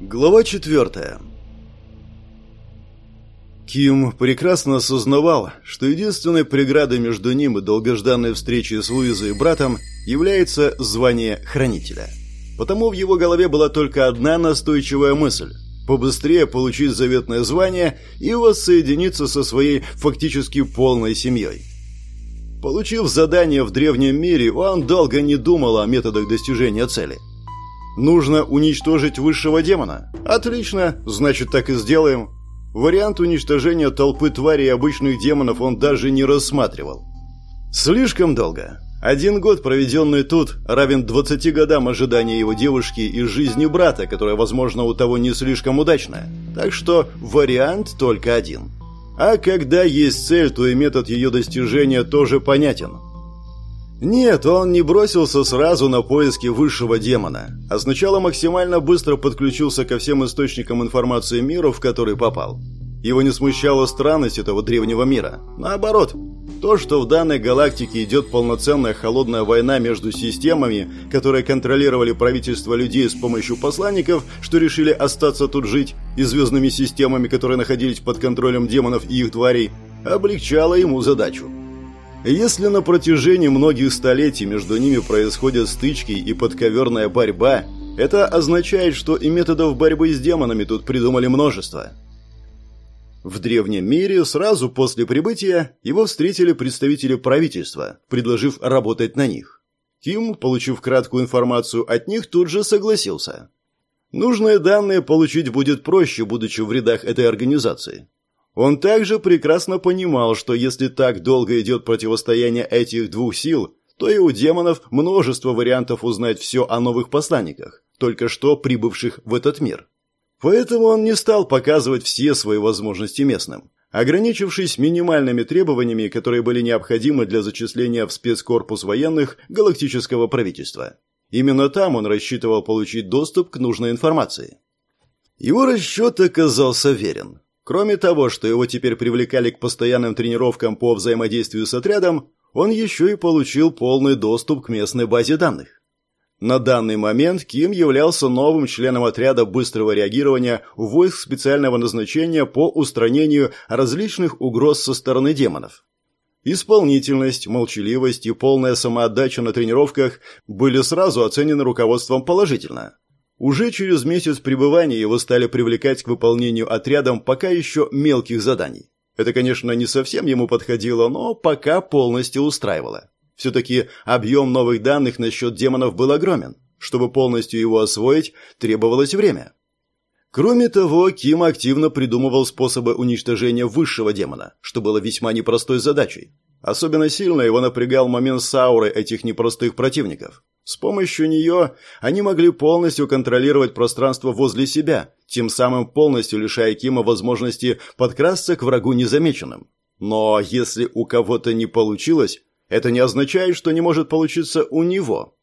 Глава четвертая. Ким прекрасно осознавал, что единственной преградой между ним и долгожданной встречей с Луизой и братом является звание хранителя. Потому в его голове была только одна настойчивая мысль – побыстрее получить заветное звание и воссоединиться со своей фактически полной семьей. Получив задание в древнем мире, он долго не думал о методах достижения цели. Нужно уничтожить высшего демона. Отлично, значит так и сделаем. Вариант уничтожения толпы тварей обычных демонов он даже не рассматривал. Слишком долго. Один год, проведенный тут, равен 20 годам ожидания его девушки и жизни брата, которая, возможно, у того не слишком удачная. Так что вариант только один – а когда есть цель, то и метод ее достижения тоже понятен. Нет, он не бросился сразу на поиски высшего демона, а сначала максимально быстро подключился ко всем источникам информации мира, в который попал. Его не смущала странность этого древнего мира. Наоборот, то, что в данной галактике идет полноценная холодная война между системами, которые контролировали правительство людей с помощью посланников, что решили остаться тут жить, и звездными системами, которые находились под контролем демонов и их тварей, облегчало ему задачу. Если на протяжении многих столетий между ними происходят стычки и подковерная борьба, это означает, что и методов борьбы с демонами тут придумали множество – в древнем мире сразу после прибытия его встретили представители правительства, предложив работать на них. Ким, получив краткую информацию от них, тут же согласился. Нужные данные получить будет проще, будучи в рядах этой организации. Он также прекрасно понимал, что если так долго идет противостояние этих двух сил, то и у демонов множество вариантов узнать все о новых посланниках, только что прибывших в этот мир. Поэтому он не стал показывать все свои возможности местным, ограничившись минимальными требованиями, которые были необходимы для зачисления в спецкорпус военных галактического правительства. Именно там он рассчитывал получить доступ к нужной информации. Его расчет оказался верен. Кроме того, что его теперь привлекали к постоянным тренировкам по взаимодействию с отрядом, он еще и получил полный доступ к местной базе данных. На данный момент Ким являлся новым членом отряда быстрого реагирования войск специального назначения по устранению различных угроз со стороны демонов. Исполнительность, молчаливость и полная самоотдача на тренировках были сразу оценены руководством положительно. Уже через месяц пребывания его стали привлекать к выполнению отрядом пока еще мелких заданий. Это, конечно, не совсем ему подходило, но пока полностью устраивало. Все-таки объем новых данных насчет демонов был огромен. Чтобы полностью его освоить, требовалось время. Кроме того, Ким активно придумывал способы уничтожения высшего демона, что было весьма непростой задачей. Особенно сильно его напрягал момент с аурой этих непростых противников. С помощью нее они могли полностью контролировать пространство возле себя, тем самым полностью лишая Кима возможности подкрасться к врагу незамеченным. Но если у кого-то не получилось, это не означает, что не может получиться у него.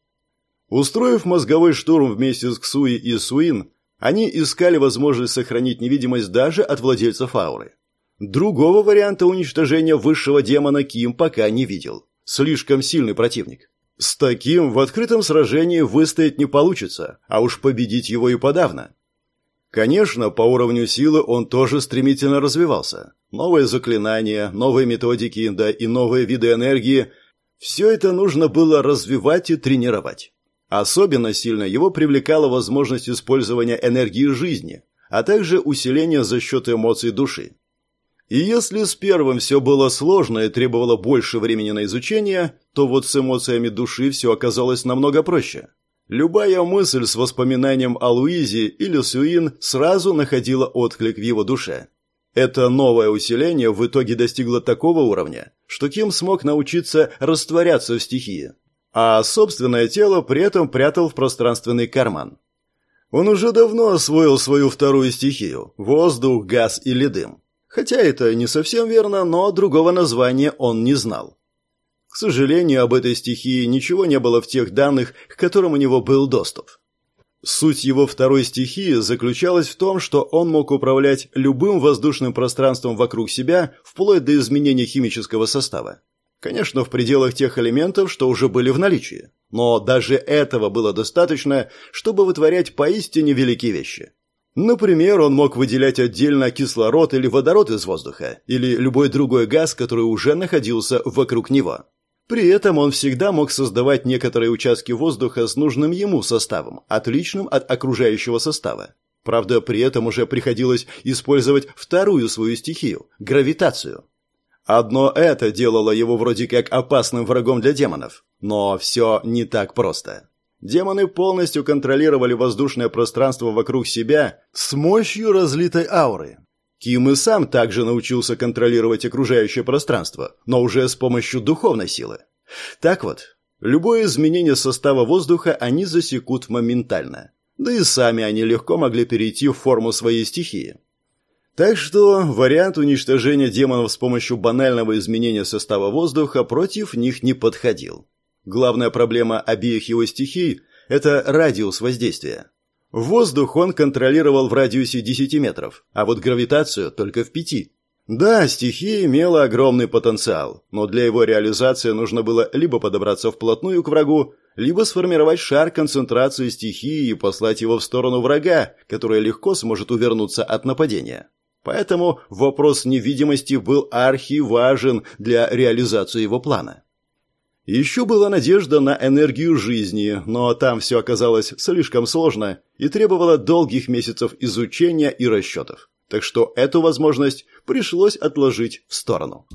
Устроив мозговой штурм вместе с Ксуи и Суин, они искали возможность сохранить невидимость даже от владельцев ауры. Другого варианта уничтожения высшего демона Ким пока не видел. Слишком сильный противник. С таким в открытом сражении выстоять не получится, а уж победить его и подавно. Конечно, по уровню силы он тоже стремительно развивался. Новые заклинания, новые методики, да и новые виды энергии – все это нужно было развивать и тренировать. Особенно сильно его привлекала возможность использования энергии жизни, а также усиления за счет эмоций души. И если с первым все было сложно и требовало больше времени на изучение, то вот с эмоциями души все оказалось намного проще. Любая мысль с воспоминанием о Луизе или Сюин сразу находила отклик в его душе. Это новое усиление в итоге достигло такого уровня, что Ким смог научиться растворяться в стихии, а собственное тело при этом прятал в пространственный карман. Он уже давно освоил свою вторую стихию – воздух, газ или дым. Хотя это не совсем верно, но другого названия он не знал. К сожалению, об этой стихии ничего не было в тех данных, к которым у него был доступ. Суть его второй стихии заключалась в том, что он мог управлять любым воздушным пространством вокруг себя, вплоть до изменения химического состава. Конечно, в пределах тех элементов, что уже были в наличии. Но даже этого было достаточно, чтобы вытворять поистине великие вещи. Например, он мог выделять отдельно кислород или водород из воздуха, или любой другой газ, который уже находился вокруг него. При этом он всегда мог создавать некоторые участки воздуха с нужным ему составом, отличным от окружающего состава. Правда, при этом уже приходилось использовать вторую свою стихию – гравитацию. Одно это делало его вроде как опасным врагом для демонов. Но все не так просто. Демоны полностью контролировали воздушное пространство вокруг себя с мощью разлитой ауры. Ким и сам также научился контролировать окружающее пространство, но уже с помощью духовной силы. Так вот, любое изменение состава воздуха они засекут моментально. Да и сами они легко могли перейти в форму своей стихии. Так что вариант уничтожения демонов с помощью банального изменения состава воздуха против них не подходил. Главная проблема обеих его стихий – это радиус воздействия. Воздух он контролировал в радиусе 10 метров, а вот гравитацию только в 5. Да, стихия имела огромный потенциал, но для его реализации нужно было либо подобраться вплотную к врагу, либо сформировать шар концентрации стихии и послать его в сторону врага, который легко сможет увернуться от нападения. Поэтому вопрос невидимости был архиважен для реализации его плана. Еще была надежда на энергию жизни, но там все оказалось слишком сложно и требовало долгих месяцев изучения и расчетов. Так что эту возможность пришлось отложить в сторону.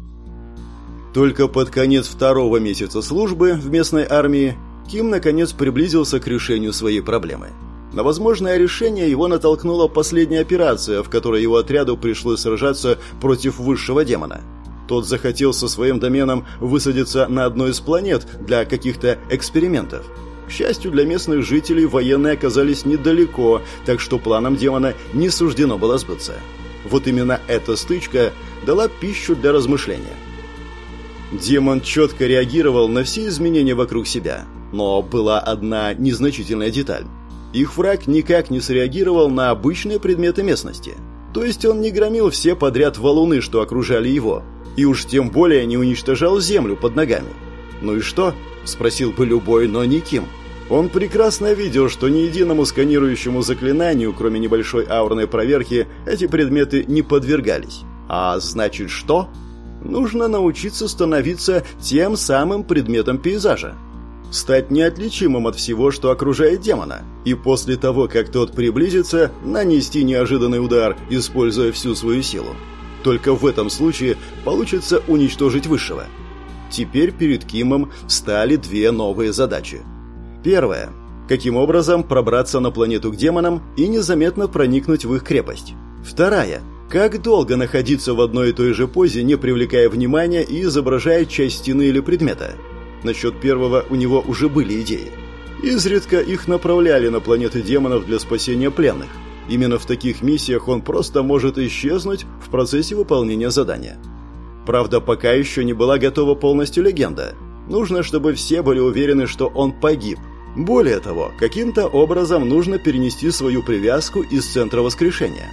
Только под конец второго месяца службы в местной армии Ким наконец приблизился к решению своей проблемы – на возможное решение его натолкнула последняя операция, в которой его отряду пришлось сражаться против высшего демона. Тот захотел со своим доменом высадиться на одной из планет для каких-то экспериментов. К счастью для местных жителей, военные оказались недалеко, так что планам демона не суждено было сбыться. Вот именно эта стычка дала пищу для размышления. Демон четко реагировал на все изменения вокруг себя, но была одна незначительная деталь. Их враг никак не среагировал на обычные предметы местности. То есть он не громил все подряд валуны, что окружали его, и уж тем более не уничтожал землю под ногами. «Ну и что?» – спросил бы любой, но не Ким. Он прекрасно видел, что ни единому сканирующему заклинанию, кроме небольшой аурной проверки, эти предметы не подвергались. А значит что? Нужно научиться становиться тем самым предметом пейзажа стать неотличимым от всего, что окружает демона, и после того, как тот приблизится, нанести неожиданный удар, используя всю свою силу. Только в этом случае получится уничтожить Высшего. Теперь перед Кимом встали две новые задачи. Первая. Каким образом пробраться на планету к демонам и незаметно проникнуть в их крепость? Вторая. Как долго находиться в одной и той же позе, не привлекая внимания и изображая часть стены или предмета? Насчет первого у него уже были идеи. Изредка их направляли на планеты демонов для спасения пленных. Именно в таких миссиях он просто может исчезнуть в процессе выполнения задания. Правда, пока еще не была готова полностью легенда. Нужно, чтобы все были уверены, что он погиб. Более того, каким-то образом нужно перенести свою привязку из центра воскрешения.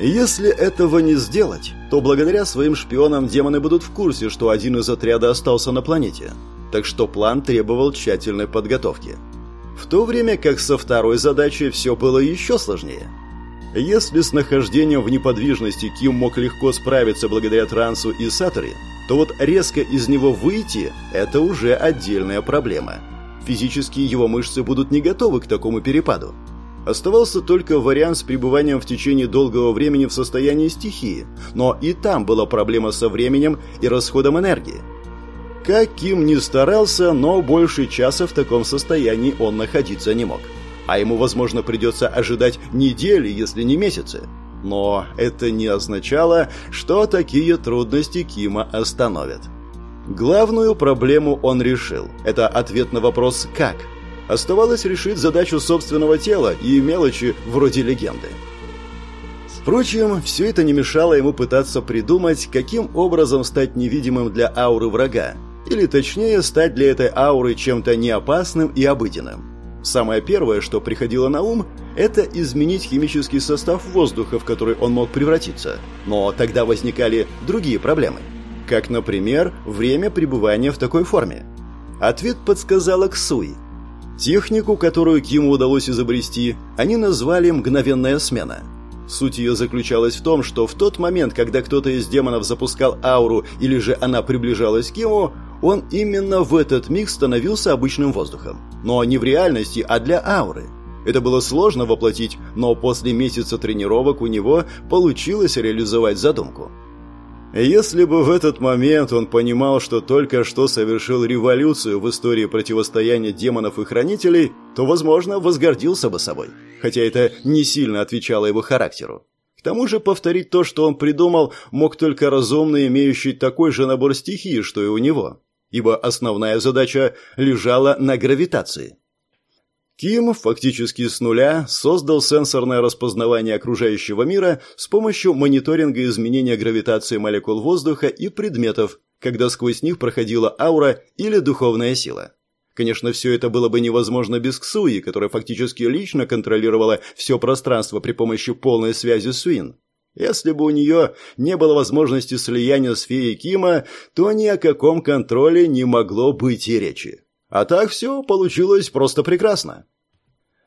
Если этого не сделать, то благодаря своим шпионам демоны будут в курсе, что один из отряда остался на планете. Так что план требовал тщательной подготовки. В то время как со второй задачей все было еще сложнее. Если с нахождением в неподвижности Ким мог легко справиться благодаря трансу и сатори, то вот резко из него выйти – это уже отдельная проблема. Физически его мышцы будут не готовы к такому перепаду. Оставался только вариант с пребыванием в течение долгого времени в состоянии стихии, но и там была проблема со временем и расходом энергии. Как Ким ни старался, но больше часа в таком состоянии он находиться не мог. А ему, возможно, придется ожидать недели, если не месяцы. Но это не означало, что такие трудности Кима остановят. Главную проблему он решил. Это ответ на вопрос «как?». Оставалось решить задачу собственного тела и мелочи вроде легенды. Впрочем, все это не мешало ему пытаться придумать, каким образом стать невидимым для ауры врага, или точнее, стать для этой ауры чем-то неопасным и обыденным. Самое первое, что приходило на ум, это изменить химический состав воздуха, в который он мог превратиться. Но тогда возникали другие проблемы. Как, например, время пребывания в такой форме. Ответ подсказала Ксуи – Технику, которую Киму удалось изобрести, они назвали «мгновенная смена». Суть ее заключалась в том, что в тот момент, когда кто-то из демонов запускал ауру или же она приближалась к Киму, он именно в этот миг становился обычным воздухом. Но не в реальности, а для ауры. Это было сложно воплотить, но после месяца тренировок у него получилось реализовать задумку. Если бы в этот момент он понимал, что только что совершил революцию в истории противостояния демонов и хранителей, то, возможно, возгордился бы собой, хотя это не сильно отвечало его характеру. К тому же повторить то, что он придумал, мог только разумный, имеющий такой же набор стихий, что и у него, ибо основная задача лежала на гравитации. Ким фактически с нуля создал сенсорное распознавание окружающего мира с помощью мониторинга изменения гравитации молекул воздуха и предметов, когда сквозь них проходила аура или духовная сила. Конечно, все это было бы невозможно без Ксуи, которая фактически лично контролировала все пространство при помощи полной связи с Суин. Если бы у нее не было возможности слияния с феей Кима, то ни о каком контроле не могло быть и речи. А так все получилось просто прекрасно.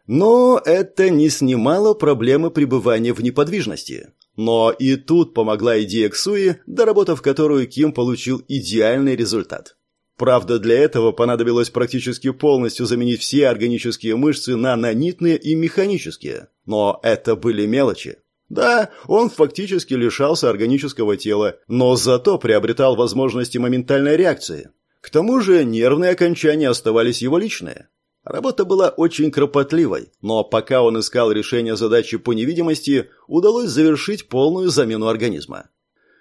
Но это не снимало проблемы пребывания в неподвижности. Но и тут помогла идея Ксуи, доработав которую Ким получил идеальный результат. Правда, для этого понадобилось практически полностью заменить все органические мышцы на нанитные и механические. Но это были мелочи. Да, он фактически лишался органического тела, но зато приобретал возможности моментальной реакции. К тому же нервные окончания оставались его личные. Работа была очень кропотливой, но пока он искал решение задачи по невидимости, удалось завершить полную замену организма.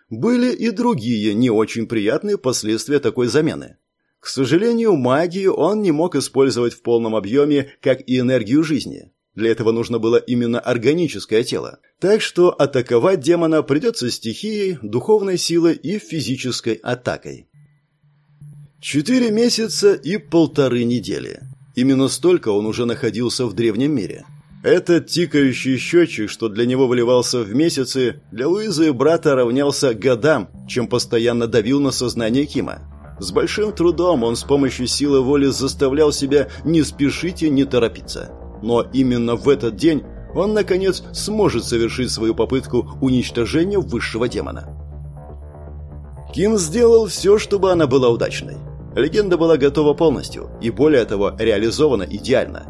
Были и другие не очень приятные последствия такой замены. К сожалению, магию он не мог использовать в полном объеме, как и энергию жизни. Для этого нужно было именно органическое тело. Так что атаковать демона придется стихией, духовной силой и физической атакой. Четыре месяца и полторы недели. Именно столько он уже находился в древнем мире. Этот тикающий счетчик, что для него выливался в месяцы, для Луизы и брата равнялся годам, чем постоянно давил на сознание Кима. С большим трудом он с помощью силы воли заставлял себя не спешить и не торопиться. Но именно в этот день он, наконец, сможет совершить свою попытку уничтожения высшего демона. Ким сделал все, чтобы она была удачной. Легенда была готова полностью и, более того, реализована идеально.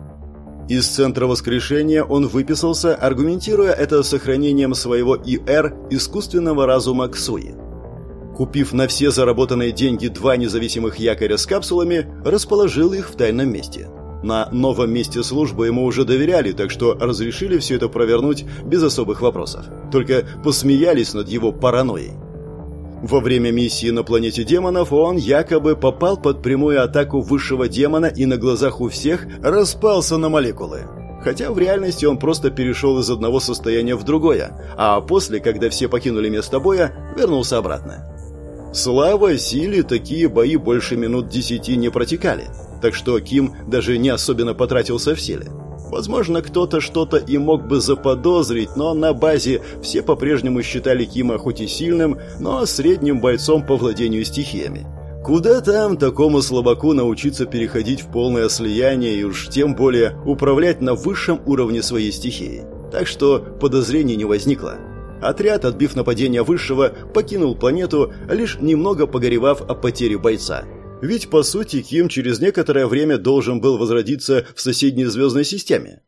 Из центра воскрешения он выписался, аргументируя это сохранением своего ИР искусственного разума Ксуи. Купив на все заработанные деньги два независимых якоря с капсулами, расположил их в тайном месте. На новом месте службы ему уже доверяли, так что разрешили все это провернуть без особых вопросов. Только посмеялись над его паранойей. Во время миссии на планете демонов он якобы попал под прямую атаку высшего демона и на глазах у всех распался на молекулы. Хотя в реальности он просто перешел из одного состояния в другое, а после, когда все покинули место боя, вернулся обратно. Слава силе такие бои больше минут десяти не протекали, так что Ким даже не особенно потратился в силе. Возможно, кто-то что-то и мог бы заподозрить, но на базе все по-прежнему считали Кима хоть и сильным, но средним бойцом по владению стихиями. Куда там такому слабаку научиться переходить в полное слияние и уж тем более управлять на высшем уровне своей стихии? Так что подозрений не возникло. Отряд, отбив нападение высшего, покинул планету, лишь немного погоревав о потере бойца – ведь, по сути, Ким через некоторое время должен был возродиться в соседней звездной системе.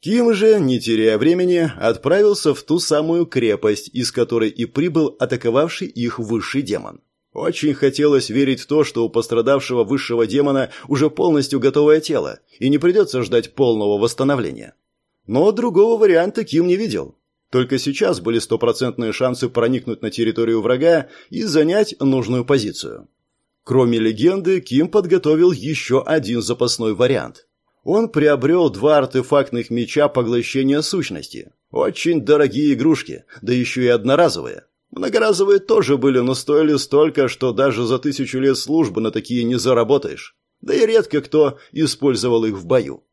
Ким же, не теряя времени, отправился в ту самую крепость, из которой и прибыл атаковавший их высший демон. Очень хотелось верить в то, что у пострадавшего высшего демона уже полностью готовое тело, и не придется ждать полного восстановления. Но другого варианта Ким не видел. Только сейчас были стопроцентные шансы проникнуть на территорию врага и занять нужную позицию. Кроме легенды, Ким подготовил еще один запасной вариант. Он приобрел два артефактных меча поглощения сущности. Очень дорогие игрушки, да еще и одноразовые. Многоразовые тоже были, но стоили столько, что даже за тысячу лет службы на такие не заработаешь. Да и редко кто использовал их в бою.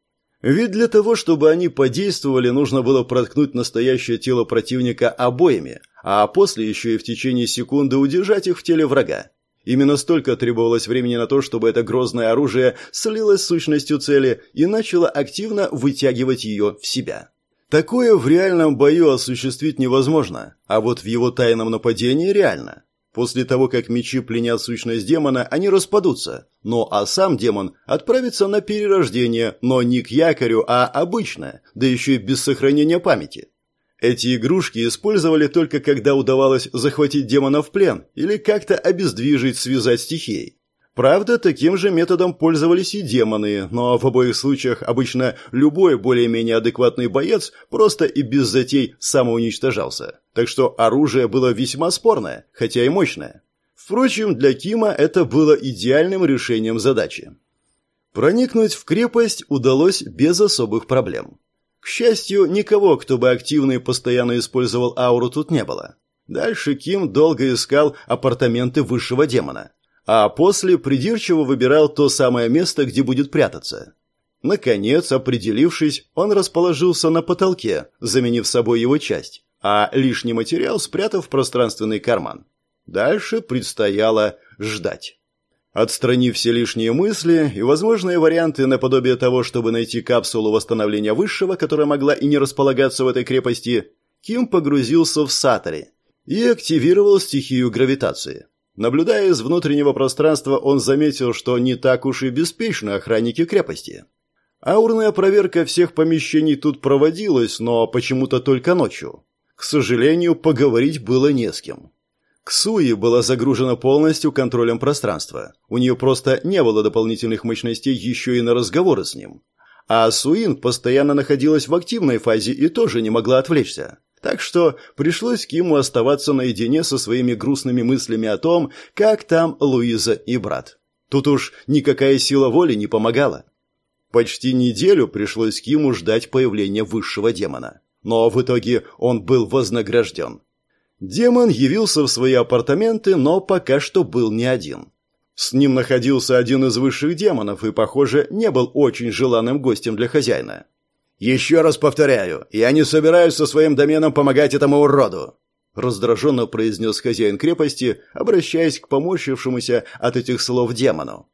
Ведь для того, чтобы они подействовали, нужно было проткнуть настоящее тело противника обоими, а после еще и в течение секунды удержать их в теле врага. Именно столько требовалось времени на то, чтобы это грозное оружие слилось с сущностью цели и начало активно вытягивать ее в себя. Такое в реальном бою осуществить невозможно, а вот в его тайном нападении реально. После того, как мечи пленят сущность демона, они распадутся. Ну а сам демон отправится на перерождение, но не к якорю, а обычное, да еще и без сохранения памяти. Эти игрушки использовали только когда удавалось захватить демона в плен или как-то обездвижить, связать стихией. Правда, таким же методом пользовались и демоны, но в обоих случаях обычно любой более-менее адекватный боец просто и без затей самоуничтожался. Так что оружие было весьма спорное, хотя и мощное. Впрочем, для Кима это было идеальным решением задачи. Проникнуть в крепость удалось без особых проблем. К счастью, никого, кто бы активно и постоянно использовал ауру, тут не было. Дальше Ким долго искал апартаменты высшего демона а после придирчиво выбирал то самое место, где будет прятаться. Наконец, определившись, он расположился на потолке, заменив собой его часть, а лишний материал спрятав в пространственный карман. Дальше предстояло ждать. Отстранив все лишние мысли и возможные варианты наподобие того, чтобы найти капсулу восстановления высшего, которая могла и не располагаться в этой крепости, Ким погрузился в Сатори и активировал стихию гравитации. Наблюдая из внутреннего пространства, он заметил, что не так уж и беспечны охранники крепости. Аурная проверка всех помещений тут проводилась, но почему-то только ночью. К сожалению, поговорить было не с кем. Ксуи была загружена полностью контролем пространства. У нее просто не было дополнительных мощностей еще и на разговоры с ним. А Суин постоянно находилась в активной фазе и тоже не могла отвлечься. Так что пришлось Киму оставаться наедине со своими грустными мыслями о том, как там Луиза и брат. Тут уж никакая сила воли не помогала. Почти неделю пришлось Киму ждать появления высшего демона. Но в итоге он был вознагражден. Демон явился в свои апартаменты, но пока что был не один. С ним находился один из высших демонов и, похоже, не был очень желанным гостем для хозяина. «Еще раз повторяю, я не собираюсь со своим доменом помогать этому уроду!» Раздраженно произнес хозяин крепости, обращаясь к поморщившемуся от этих слов демону.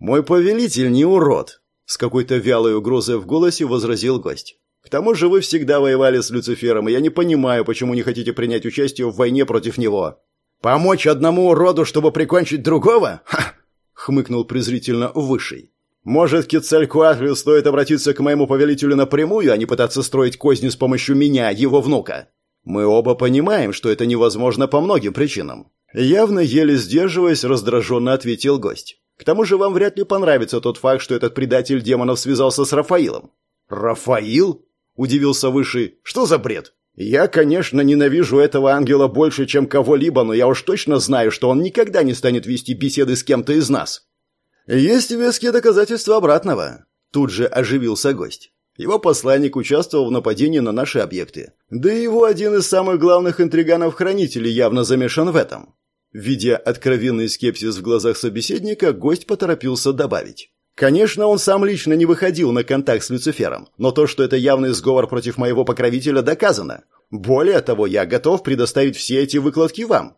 «Мой повелитель не урод!» С какой-то вялой угрозой в голосе возразил гость. «К тому же вы всегда воевали с Люцифером, и я не понимаю, почему не хотите принять участие в войне против него». «Помочь одному уроду, чтобы прикончить другого? Ха!» — хмыкнул презрительно Высший. Может, Кецалькуатлю стоит обратиться к моему повелителю напрямую, а не пытаться строить козни с помощью меня, его внука? Мы оба понимаем, что это невозможно по многим причинам. Явно еле сдерживаясь, раздраженно ответил гость. К тому же вам вряд ли понравится тот факт, что этот предатель демонов связался с Рафаилом. Рафаил? Удивился Высший. Что за бред? Я, конечно, ненавижу этого ангела больше, чем кого-либо, но я уж точно знаю, что он никогда не станет вести беседы с кем-то из нас. «Есть веские доказательства обратного», – тут же оживился гость. Его посланник участвовал в нападении на наши объекты. Да и его один из самых главных интриганов-хранителей явно замешан в этом. Видя откровенный скепсис в глазах собеседника, гость поторопился добавить. Конечно, он сам лично не выходил на контакт с Люцифером, но то, что это явный сговор против моего покровителя, доказано. Более того, я готов предоставить все эти выкладки вам.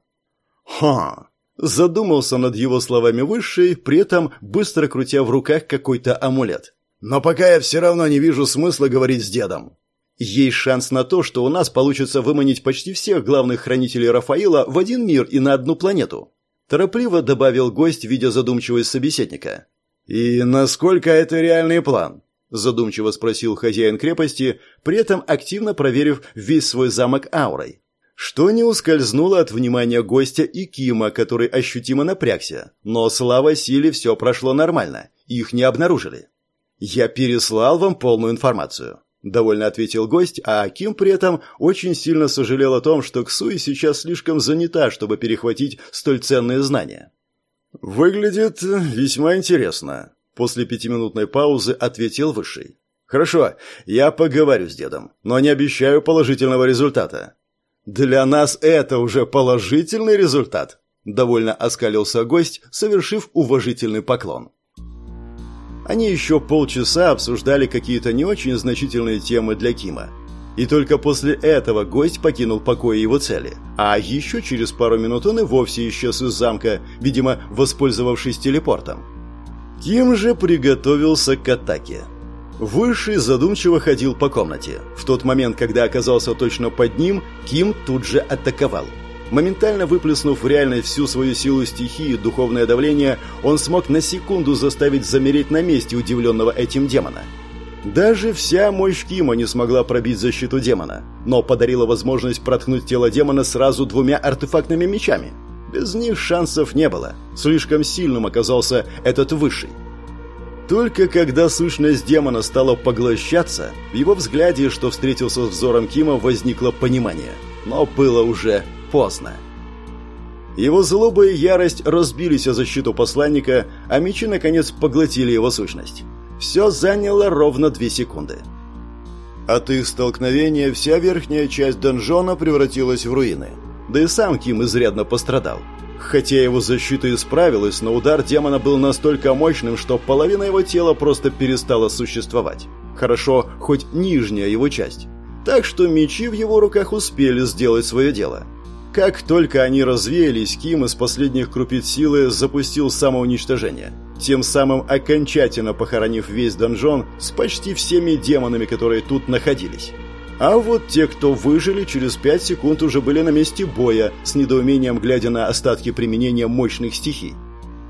Ха, Задумался над его словами Высший, при этом быстро крутя в руках какой-то амулет. «Но пока я все равно не вижу смысла говорить с дедом». Есть шанс на то, что у нас получится выманить почти всех главных хранителей Рафаила в один мир и на одну планету. Торопливо добавил гость, видя задумчивость собеседника. «И насколько это реальный план?» Задумчиво спросил хозяин крепости, при этом активно проверив весь свой замок аурой что не ускользнуло от внимания гостя и Кима, который ощутимо напрягся. Но слава силе все прошло нормально, их не обнаружили. «Я переслал вам полную информацию», — довольно ответил гость, а Ким при этом очень сильно сожалел о том, что Ксуи сейчас слишком занята, чтобы перехватить столь ценные знания. «Выглядит весьма интересно», — после пятиминутной паузы ответил Высший. «Хорошо, я поговорю с дедом, но не обещаю положительного результата. «Для нас это уже положительный результат», – довольно оскалился гость, совершив уважительный поклон. Они еще полчаса обсуждали какие-то не очень значительные темы для Кима. И только после этого гость покинул покои его цели. А еще через пару минут он и вовсе исчез из замка, видимо, воспользовавшись телепортом. Ким же приготовился к атаке. Высший задумчиво ходил по комнате. В тот момент, когда оказался точно под ним, Ким тут же атаковал. Моментально выплеснув в реальность всю свою силу стихии и духовное давление, он смог на секунду заставить замереть на месте удивленного этим демона. Даже вся мощь Кима не смогла пробить защиту демона, но подарила возможность проткнуть тело демона сразу двумя артефактными мечами. Без них шансов не было. Слишком сильным оказался этот высший. Только когда сущность демона стала поглощаться, в его взгляде, что встретился с взором Кима, возникло понимание. Но было уже поздно. Его злоба и ярость разбились о защиту посланника, а мечи, наконец, поглотили его сущность. Все заняло ровно две секунды. От их столкновения вся верхняя часть донжона превратилась в руины. Да и сам Ким изрядно пострадал. Хотя его защита исправилась, но удар демона был настолько мощным, что половина его тела просто перестала существовать. Хорошо, хоть нижняя его часть. Так что мечи в его руках успели сделать свое дело. Как только они развеялись, Ким из последних крупиц силы запустил самоуничтожение, тем самым окончательно похоронив весь донжон с почти всеми демонами, которые тут находились. А вот те, кто выжили, через пять секунд уже были на месте боя, с недоумением глядя на остатки применения мощных стихий.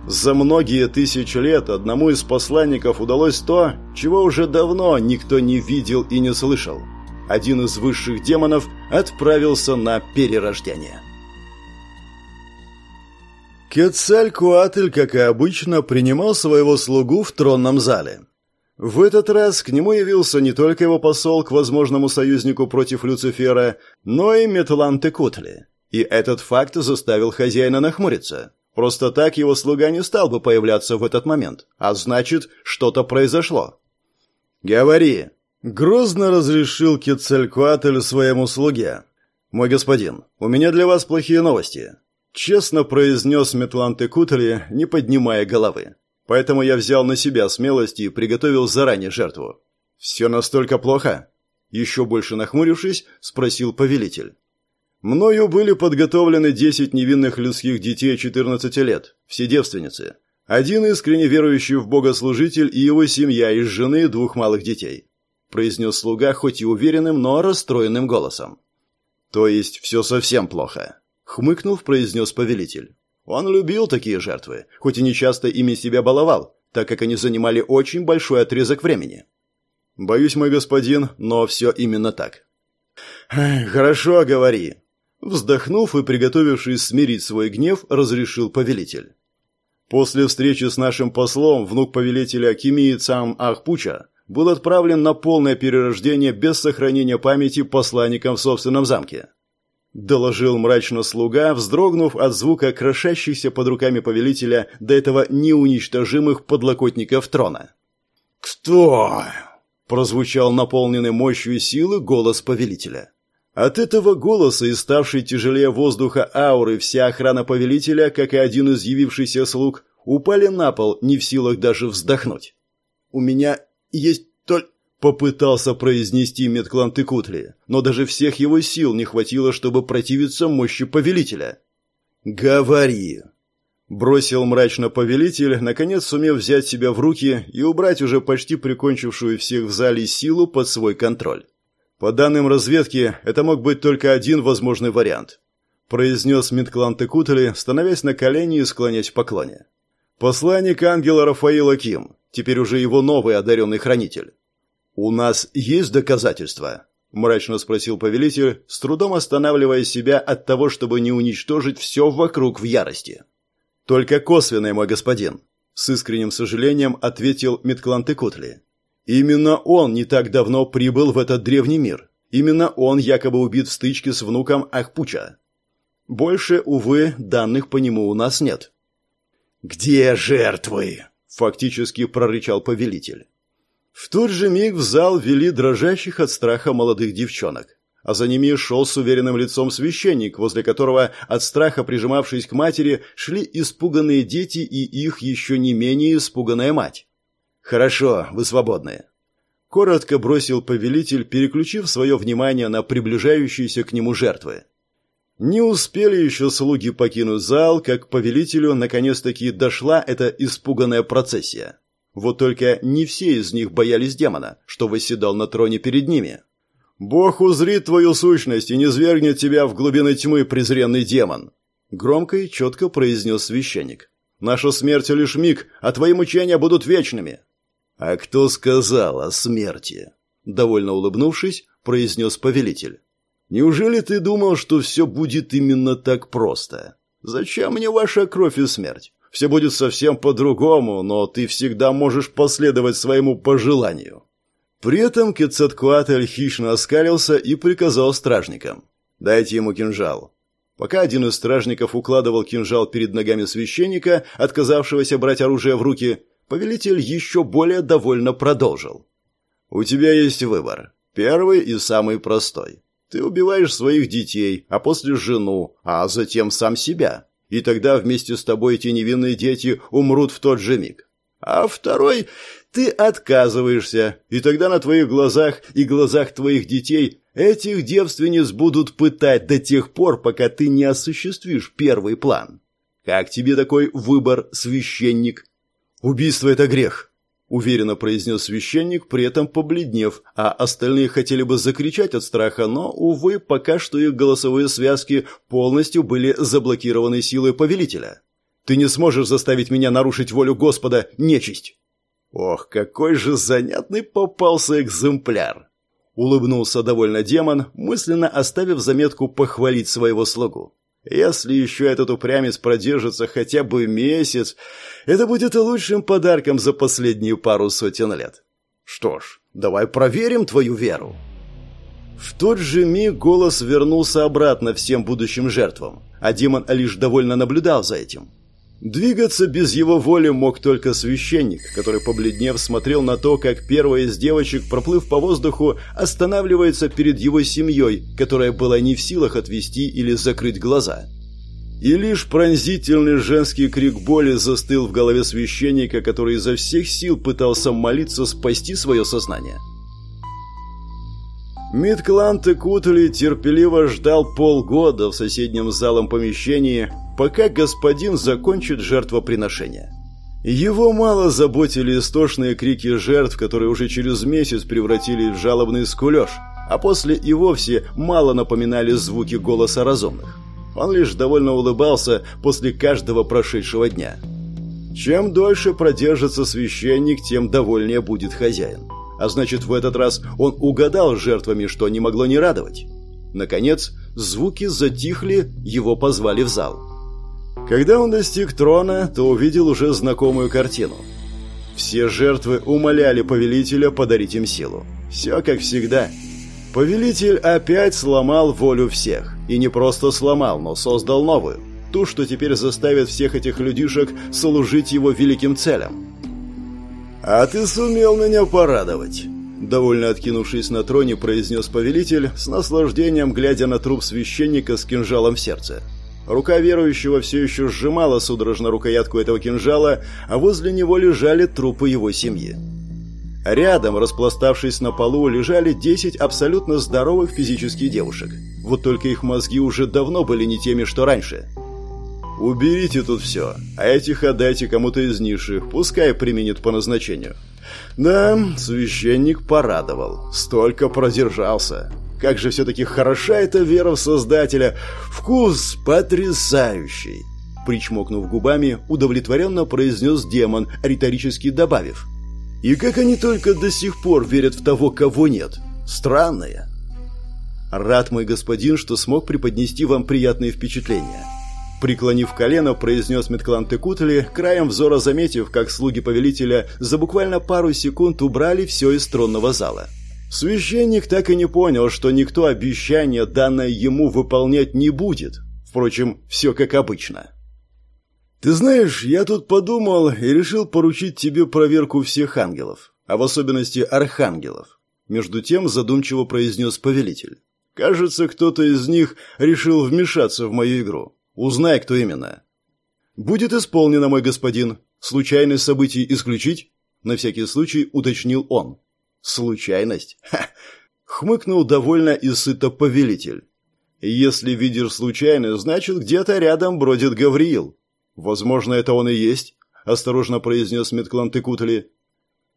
За многие тысячи лет одному из посланников удалось то, чего уже давно никто не видел и не слышал – один из высших демонов отправился на перерождение. Кецалькуатль, как и обычно, принимал своего слугу в тронном зале. В этот раз к нему явился не только его посол к возможному союзнику против Люцифера, но и Метланте Кутли. И этот факт заставил хозяина нахмуриться. Просто так его слуга не стал бы появляться в этот момент, а значит, что-то произошло. «Говори», Грозно разрешил Кецалькуатль своему слуге. «Мой господин, у меня для вас плохие новости», — честно произнес Метланте Кутли, не поднимая головы. «Поэтому я взял на себя смелость и приготовил заранее жертву». «Все настолько плохо?» Еще больше нахмурившись, спросил повелитель. «Мною были подготовлены десять невинных людских детей 14 лет, все девственницы. Один искренне верующий в Бога служитель и его семья из жены двух малых детей произнес слуга хоть и уверенным, но расстроенным голосом. «То есть все совсем плохо», — хмыкнув, произнес повелитель. Он любил такие жертвы, хоть и не часто ими себя баловал, так как они занимали очень большой отрезок времени. «Боюсь, мой господин, но все именно так». «Хорошо, говори», Вздохнув и приготовившись смирить свой гнев, разрешил повелитель. После встречи с нашим послом, внук повелителя Кимии Цам Ахпуча был отправлен на полное перерождение без сохранения памяти посланникам в собственном замке. Доложил мрачно слуга, вздрогнув от звука крошащихся под руками повелителя до этого неуничтожимых подлокотников трона. «Кто?» – прозвучал наполненный мощью силы голос повелителя. От этого голоса и ставшей тяжелее воздуха ауры вся охрана повелителя, как и один из явившихся слуг, упали на пол, не в силах даже вздохнуть. «У меня есть только...» Попытался произнести Метклан Тыкутли, но даже всех его сил не хватило, чтобы противиться мощи повелителя. «Говори!» Бросил мрачно повелитель, наконец сумев взять себя в руки и убрать уже почти прикончившую всех в зале силу под свой контроль. По данным разведки, это мог быть только один возможный вариант. Произнес Митклан Текутели, становясь на колени и склонясь в поклоне. Посланник ангела Рафаила Ким, теперь уже его новый одаренный хранитель. «У нас есть доказательства?» – мрачно спросил повелитель, с трудом останавливая себя от того, чтобы не уничтожить все вокруг в ярости. «Только косвенное, мой господин», – с искренним сожалением ответил Миткланте Котли. «Именно он не так давно прибыл в этот древний мир. Именно он якобы убит в стычке с внуком Ахпуча. Больше, увы, данных по нему у нас нет». «Где жертвы?» фактически прорычал повелитель. В тот же миг в зал вели дрожащих от страха молодых девчонок, а за ними шел с уверенным лицом священник, возле которого, от страха прижимавшись к матери, шли испуганные дети и их еще не менее испуганная мать. «Хорошо, вы свободны». коротко бросил повелитель, переключив свое внимание на приближающиеся к нему жертвы. Не успели еще слуги покинуть зал, как повелителю наконец-таки дошла эта испуганная процессия. Вот только не все из них боялись демона, что восседал на троне перед ними. «Бог узрит твою сущность и не свергнет тебя в глубины тьмы, презренный демон!» Громко и четко произнес священник. «Наша смерть лишь миг, а твои мучения будут вечными!» «А кто сказал о смерти?» Довольно улыбнувшись, произнес повелитель. «Неужели ты думал, что все будет именно так просто? Зачем мне ваша кровь и смерть? Все будет совсем по-другому, но ты всегда можешь последовать своему пожеланию». При этом Кецаткуатль хищно оскалился и приказал стражникам. «Дайте ему кинжал». Пока один из стражников укладывал кинжал перед ногами священника, отказавшегося брать оружие в руки, повелитель еще более довольно продолжил. «У тебя есть выбор. Первый и самый простой. Ты убиваешь своих детей, а после жену, а затем сам себя. И тогда вместе с тобой эти невинные дети умрут в тот же миг. А второй ты отказываешься, и тогда на твоих глазах и глазах твоих детей этих девственниц будут пытать до тех пор, пока ты не осуществишь первый план. Как тебе такой выбор, священник? Убийство – это грех, уверенно произнес священник, при этом побледнев, а остальные хотели бы закричать от страха, но, увы, пока что их голосовые связки полностью были заблокированы силой повелителя. «Ты не сможешь заставить меня нарушить волю Господа, нечисть!» Ох, какой же занятный попался экземпляр! Улыбнулся довольно демон, мысленно оставив заметку похвалить своего слугу. Если еще этот упрямец продержится хотя бы месяц, это будет лучшим подарком за последние пару сотен лет. Что ж, давай проверим твою веру. В тот же миг голос вернулся обратно всем будущим жертвам, а демон лишь довольно наблюдал за этим. Двигаться без его воли мог только священник, который, побледнев, смотрел на то, как первая из девочек, проплыв по воздуху, останавливается перед его семьей, которая была не в силах отвести или закрыть глаза. И лишь пронзительный женский крик боли застыл в голове священника, который изо всех сил пытался молиться спасти свое сознание. Мидклан Текутли терпеливо ждал полгода в соседнем залом помещении, пока господин закончит жертвоприношение. Его мало заботили истошные крики жертв, которые уже через месяц превратили в жалобный скулеж, а после и вовсе мало напоминали звуки голоса разумных. Он лишь довольно улыбался после каждого прошедшего дня. Чем дольше продержится священник, тем довольнее будет хозяин. А значит, в этот раз он угадал жертвами, что не могло не радовать. Наконец, звуки затихли, его позвали в зал. Когда он достиг трона, то увидел уже знакомую картину. Все жертвы умоляли повелителя подарить им силу. Все как всегда. Повелитель опять сломал волю всех. И не просто сломал, но создал новую. Ту, что теперь заставит всех этих людишек служить его великим целям. «А ты сумел меня порадовать!» Довольно откинувшись на троне, произнес повелитель, с наслаждением глядя на труп священника с кинжалом в сердце. Рука верующего все еще сжимала судорожно рукоятку этого кинжала, а возле него лежали трупы его семьи. Рядом, распластавшись на полу, лежали десять абсолютно здоровых физических девушек. Вот только их мозги уже давно были не теми, что раньше. «Уберите тут все, а этих отдайте кому-то из низших, пускай применит по назначению». Да, священник порадовал. Столько продержался. Как же все-таки хороша эта вера в Создателя. Вкус потрясающий. Причмокнув губами, удовлетворенно произнес демон, риторически добавив. И как они только до сих пор верят в того, кого нет. Странное. Рад, мой господин, что смог преподнести вам приятные впечатления. Преклонив колено, произнес Метклан Текутли, краем взора заметив, как слуги повелителя за буквально пару секунд убрали все из тронного зала. Священник так и не понял, что никто обещание, данное ему, выполнять не будет. Впрочем, все как обычно. «Ты знаешь, я тут подумал и решил поручить тебе проверку всех ангелов, а в особенности архангелов», между тем задумчиво произнес повелитель. «Кажется, кто-то из них решил вмешаться в мою игру. Узнай, кто именно». «Будет исполнено, мой господин. Случайность событий исключить?» На всякий случай уточнил он. Случайность? Ха! Хмыкнул довольно и сыто повелитель. Если видишь случайно, значит, где-то рядом бродит Гавриил. Возможно, это он и есть, осторожно произнес Метклан Текутли.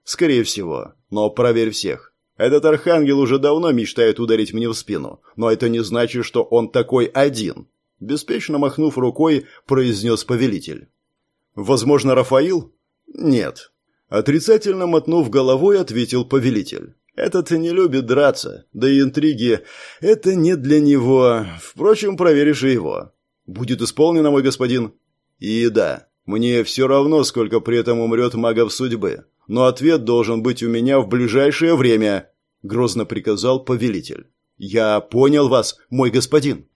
Скорее всего, но проверь всех. Этот архангел уже давно мечтает ударить мне в спину, но это не значит, что он такой один. Беспечно махнув рукой, произнес повелитель. Возможно, Рафаил? Нет. Отрицательно мотнув головой, ответил повелитель. Этот не любит драться, да и интриги — это не для него. Впрочем, проверишь и его. Будет исполнено, мой господин. И да, мне все равно, сколько при этом умрет магов судьбы. Но ответ должен быть у меня в ближайшее время, — грозно приказал повелитель. «Я понял вас, мой господин».